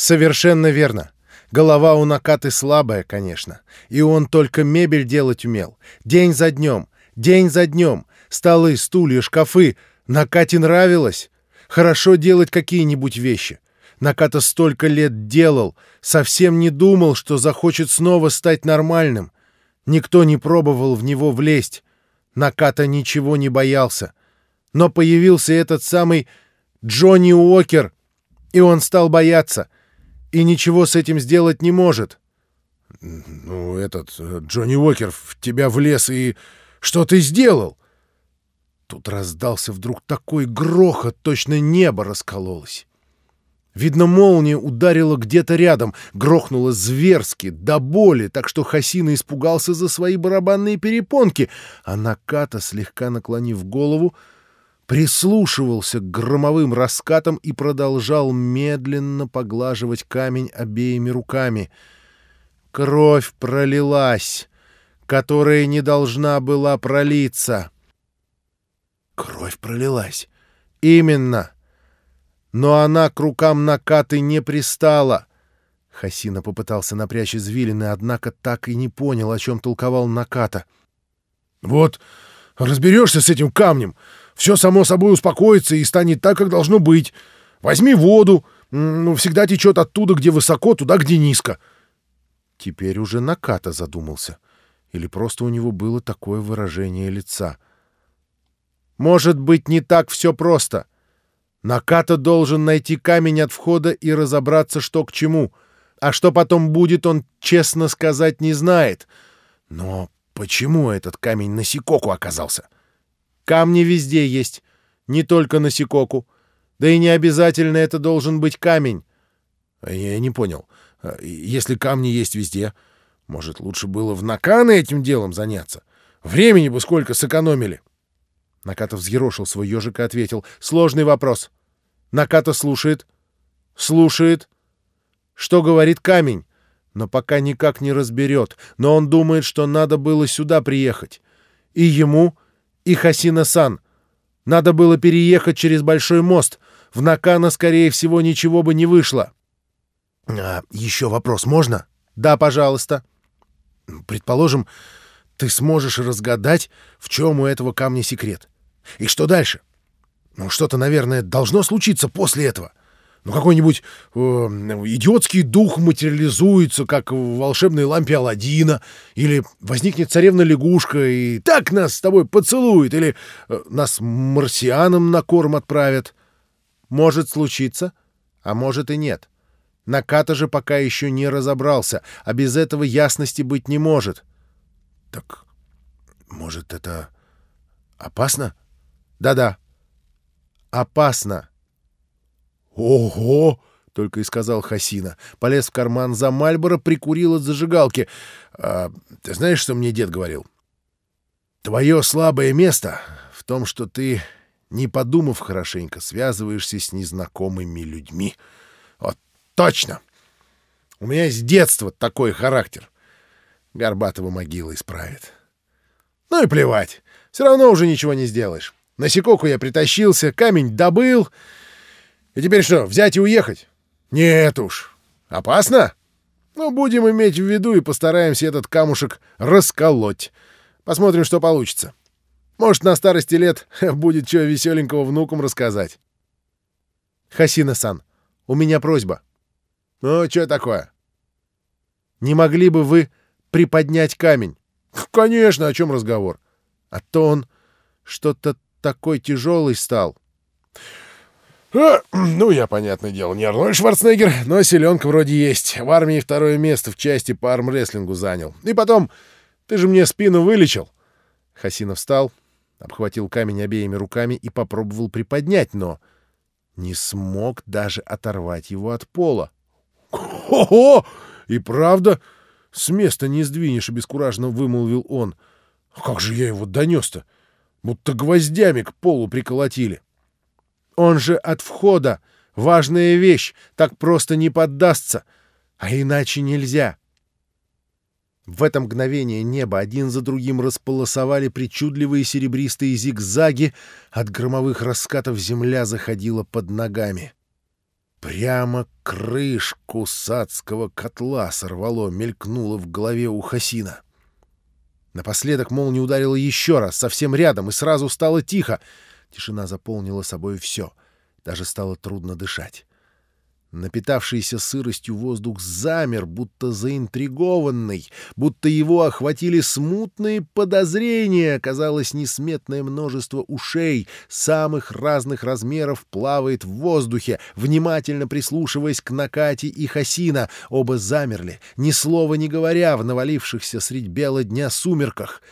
Совершенно верно. Голова у Накаты слабая, конечно. И он только мебель делать умел. День за днем, день за днем. Столы, стулья, шкафы. Накате нравилось. Хорошо делать какие-нибудь вещи. Наката столько лет делал, совсем не думал, что захочет снова стать нормальным. Никто не пробовал в него влезть. Наката ничего не боялся. Но появился этот самый Джонни Уокер, и он стал бояться — и ничего с этим сделать не может. «Ну, этот э, Джонни Уокер в тебя влез, и что ты сделал?» Тут раздался вдруг такой грохот, точно небо раскололось. Видно, молния ударила где-то рядом, грохнула зверски, до боли, так что Хасина испугался за свои барабанные перепонки, а Наката, слегка наклонив голову, прислушивался к громовым раскатам и продолжал медленно поглаживать камень обеими руками. Кровь пролилась, которая не должна была пролиться. Кровь пролилась. Именно. Но она к рукам накаты не пристала. Хасина попытался напрячь извилины, однако так и не понял, о чем толковал Наката. — Вот разберешься с этим камнем, все само собой успокоится и станет так, как должно быть. Возьми воду, ну, всегда течет оттуда, где высоко, туда, где низко. Теперь уже Наката задумался. Или просто у него было такое выражение лица. Может быть, не так все просто. Наката должен найти камень от входа и разобраться, что к чему. А что потом будет, он, честно сказать, не знает. Но почему этот камень на Сикоку оказался? — Камни везде есть, не только на Сикоку. Да и не обязательно это должен быть камень. А я не понял. А если камни есть везде, может, лучше было в Наканы этим делом заняться? Времени бы сколько сэкономили. Наката взъерошил свой ежик и ответил. Сложный вопрос. Наката слушает. Слушает. Что говорит камень? Но пока никак не разберет. Но он думает, что надо было сюда приехать. И ему, и Хасина-сан. Надо было переехать через большой мост. В Накана, скорее всего, ничего бы не вышло. А еще вопрос можно? Да, пожалуйста. Предположим, ты сможешь разгадать, в чем у этого камня секрет. И что дальше? Ну, что-то, наверное, должно случиться после этого. Ну, какой-нибудь э, идиотский дух материализуется, как в волшебной лампе Аладдина, или возникнет царевна-лягушка и так нас с тобой поцелует, или э, нас марсианам на корм отправят. Может случиться, а может и нет. Наката же пока еще не разобрался, а без этого ясности быть не может. — Так, может, это опасно? Да — Опасно. «Ого!» — только и сказал Хасина. Полез в карман за Мальборо, прикурил от зажигалки. А, «Ты знаешь, что мне дед говорил? Твое слабое место в том, что ты, не подумав хорошенько, связываешься с незнакомыми людьми. Вот точно! У меня с детства такой характер. Горбатого могила исправит. Ну и плевать, все равно уже ничего не сделаешь. На Сикоку я притащился, камень добыл — и теперь что, взять и уехать? Нет уж. Опасно? Ну, будем иметь в виду и постараемся этот камушек расколоть. Посмотрим, что получится. Может, на старости лет будет что веселенького внукам рассказать. Хасина-сан, у меня просьба. Ну, что такое? Не могли бы вы приподнять камень? Конечно, о чем разговор? А то он что-то такой тяжелый стал. А, ну, я, понятное дело, не Арнольд Шварценеггер, но селенка вроде есть. В армии второе место в части по армрестлингу занял. И потом, ты же мне спину вылечил. Хасинов встал, обхватил камень обеими руками и попробовал приподнять, но не смог даже оторвать его от пола. «Ого! И правда? С места не сдвинешь», — обескураженно вымолвил он. «Как же я его донес-то? Будто гвоздями к полу приколотили». Он же от входа. Важная вещь. Так просто не поддастся. А иначе нельзя. В это мгновение небо один за другим располосовали причудливые серебристые зигзаги, от громовых раскатов земля заходила под ногами. Прямо крышку садского котла сорвало, мелькнуло в голове у Хасина. Напоследок молния ударила еще раз, совсем рядом, и сразу стало тихо. Тишина заполнила собой все. Даже стало трудно дышать. Напитавшийся сыростью воздух замер, будто заинтригованный, будто его охватили смутные подозрения. Казалось, несметное множество ушей самых разных размеров плавает в воздухе, внимательно прислушиваясь к Накате и Хасина. Оба замерли, ни слова не говоря, в навалившихся средь бела дня сумерках.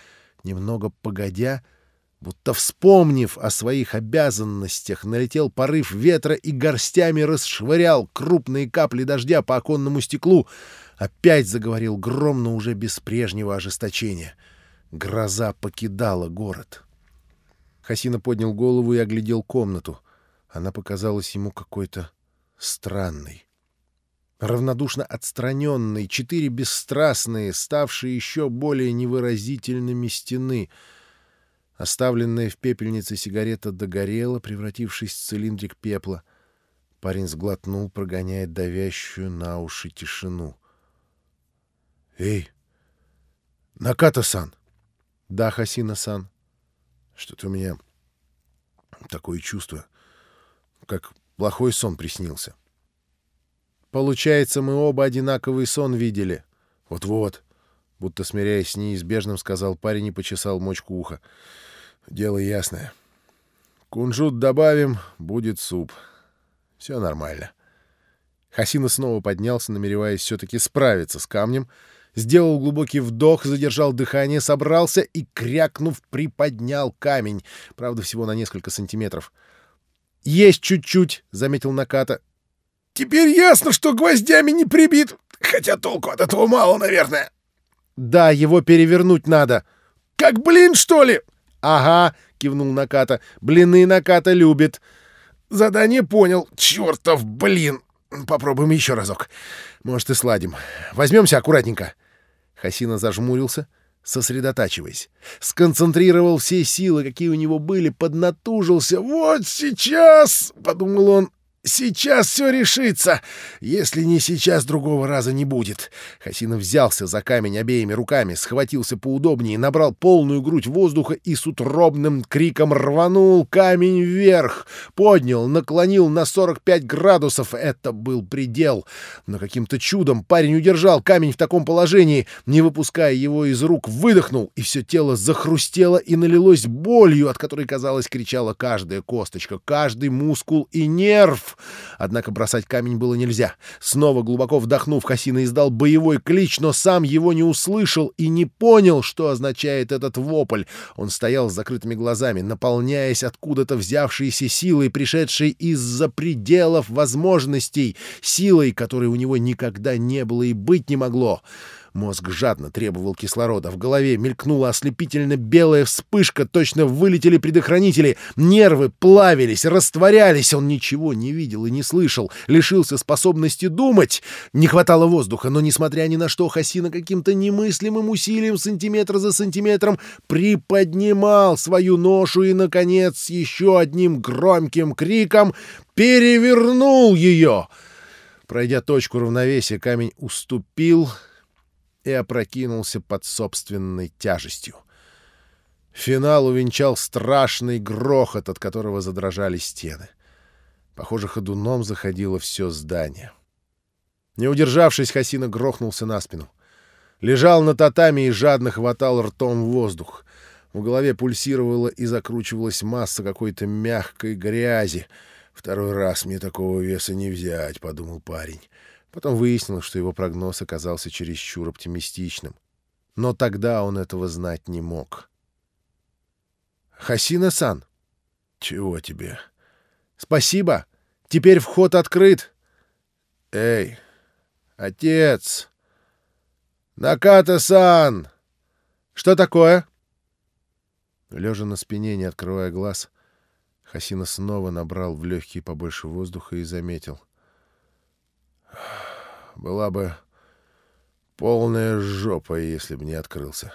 Немного погодя — Будто вспомнив о своих обязанностях, налетел порыв ветра и горстями расшвырял крупные капли дождя по оконному стеклу. Опять заговорил гром, но уже без прежнего ожесточения. Гроза покидала город. Хасина поднял голову и оглядел комнату. Она показалась ему какой-то странной. Равнодушно отстраненной, четыре бесстрастные, ставшие еще более невыразительными стены — Оставленная в пепельнице сигарета догорела, превратившись в цилиндрик пепла. Парень сглотнул, прогоняя давящую на уши тишину. «Эй, Наката-сан!» «Да, Хасина-сан». «Что-то у меня такое чувство, как плохой сон приснился». «Получается, мы оба одинаковый сон видели». «Вот-вот», — будто смиряясь с неизбежным, сказал парень и почесал мочку уха. Дело ясное. Кунжут добавим, будет суп. Все нормально. Хасина снова поднялся, намереваясь все-таки справиться с камнем, сделал глубокий вдох, задержал дыхание, собрался и, крякнув, приподнял камень, правда, всего на несколько сантиметров. «Есть чуть-чуть», — заметил Наката. «Теперь ясно, что гвоздями не прибит, хотя толку от этого мало, наверное». «Да, его перевернуть надо». «Как блин, что ли?» «Ага», — кивнул Наката. «Блины Наката любит». «Задание понял. Чертов блин. Попробуем еще разок. Может, и сладим. Возьмемся аккуратненько». Хасина зажмурился, сосредотачиваясь. Сконцентрировал все силы, какие у него были, поднатужился. «Вот сейчас!» — подумал он. Сейчас все решится. Если не сейчас, другого раза не будет. Хасинов взялся за камень обеими руками, схватился поудобнее, набрал полную грудь воздуха и с утробным криком рванул камень вверх. Поднял, наклонил на 45 градусов. Это был предел. Но каким-то чудом парень удержал камень в таком положении, не выпуская его из рук, выдохнул, и все тело захрустело и налилось болью, от которой, казалось, кричала каждая косточка, каждый мускул и нерв. Однако бросать камень было нельзя. Снова глубоко вдохнув, Хасина издал боевой клич, но сам его не услышал и не понял, что означает этот вопль. Он стоял с закрытыми глазами, наполняясь откуда-то взявшейся силой, пришедшей из-за пределов возможностей, силой, которой у него никогда не было и быть не могло. Мозг жадно требовал кислорода. В голове мелькнула ослепительно белая вспышка, точно вылетели предохранители. Нервы плавились, растворялись. Он ничего не видел и не слышал. Лишился способности думать. Не хватало воздуха, но, несмотря ни на что, Хасина каким-то немыслимым усилием сантиметр за сантиметром приподнимал свою ношу и, наконец, еще одним громким криком перевернул ее. Пройдя точку равновесия, камень уступил — и опрокинулся под собственной тяжестью. Финал увенчал страшный грохот, от которого задрожали стены. Похоже, ходуном заходило все здание. Не удержавшись, Хасина грохнулся на спину. Лежал на татами и жадно хватал ртом воздух. В голове пульсировала и закручивалась масса какой-то мягкой грязи. «Второй раз мне такого веса не взять», — подумал парень. Потом выяснилось, что его прогноз оказался чересчур оптимистичным. Но тогда он этого знать не мог. «Хасина-сан!» «Чего тебе?» «Спасибо! Теперь вход открыт!» «Эй, отец! Наката-сан!» «Что такое?» Лежа на спине, не открывая глаз, Хасина снова набрал в легкие побольше воздуха и заметил была бы полная жопа, если бы не открылся.